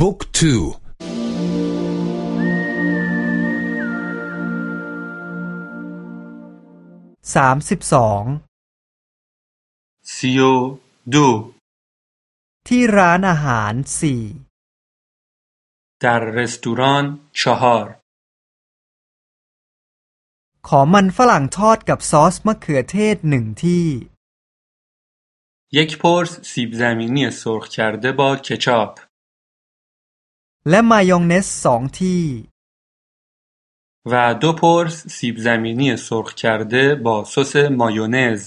บุ๊กทูสามสิบสองซิโอดูที่ร้านอาหารสี่ در رستوران چهار ขอมันฝรั่งทอดกับซอสมะเขือเทศหนึ่งที่ یک پرس سیب زمینی سرخ کرده با کچاپ และมายองเนสสองที่ و دو پرس سیب زمینی سرخ کرده با سس مایونز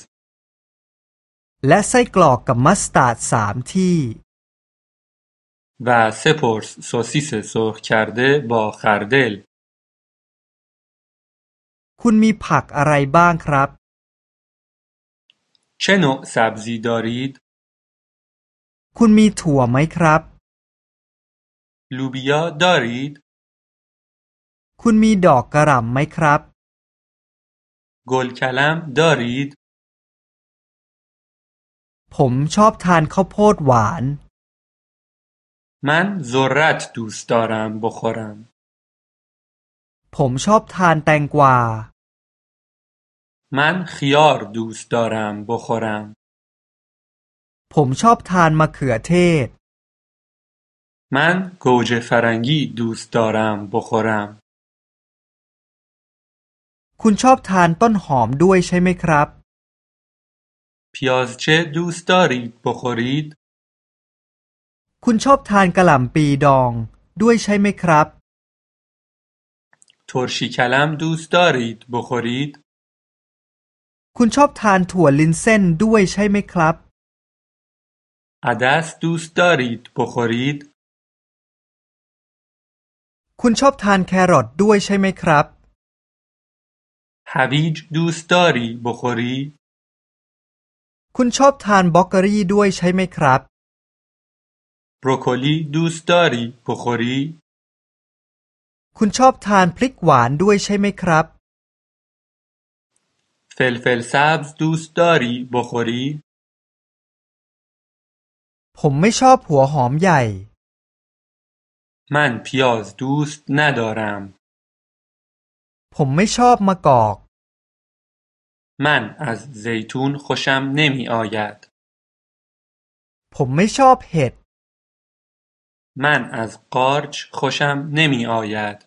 และไส้กรอกกับมัสตาร์ดสามที่ و سه پرس سوسیس سرخ کرده با خردل คุณมีผักอะไรบ้างครับ چه نوع سبزی دارید؟ คุณมีถั่วไหมครับ لوبیا دارید؟ คุณมีดอกกระหล่ำไหมครับ گل کلم دارید؟ ผมชอบทานข้าวโพดหวาน من ذرت دوست دارم بخورم. ผมชอบทานแตงกวา من خیار دوست دارم بخورم. ผมชอบทานมะเขือเทศ من گوجه فرنگی دوست دارم بخورم. คุณชอบทานต้นหอมด้วยใช่ไหมครับ پیازچه دوست دارید بخورید؟ คุณชอบทานกะหล่ำปีดองด้วยใช่ไหมครับ ترشی کلم دوست دارید بخورید؟ คุณชอบทานถั่วลินเส้นด้วยใช่ไหมครับ عدس دوست دارید بخورید؟ คุณชอบทานแครอทด้วยใช่ไหมครับ هویج دوست داری بخوری؟ คุณชอบทานบล็อกเกอรี่ด้วยใช่ไหมครับ بروکلی دوست داری بخوری؟ คุณชอบทานพริกหวานด้วยใช่ไหมครับ فلفل سبز دوست داری بخوری؟ ผมไม่ชอบหัวหอมใหญ่ من پیاز دوست ندارم. ผมไม่ชอบมะกอก من از زیتون خوشم نمی آید. ผมไม่ชอบเห็ด من از قارچ خوشم نمی آید.